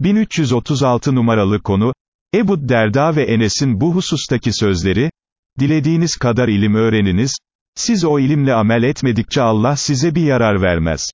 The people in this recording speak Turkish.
1336 numaralı konu, Ebu Derda ve Enes'in bu husustaki sözleri, dilediğiniz kadar ilim öğreniniz, siz o ilimle amel etmedikçe Allah size bir yarar vermez.